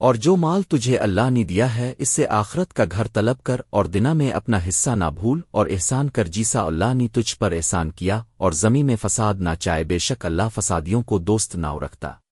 اور جو مال تجھے اللہ نے دیا ہے، اس سے آخرت کا گھر طلب کر اور دنا میں اپنا حصہ نہ بھول اور احسان کر جیسا اللہ نے تجھ پر احسان کیا اور زمیں میں فساد نہ چائے بے شک اللہ فسادیوں کو دوست نہ رکھتا۔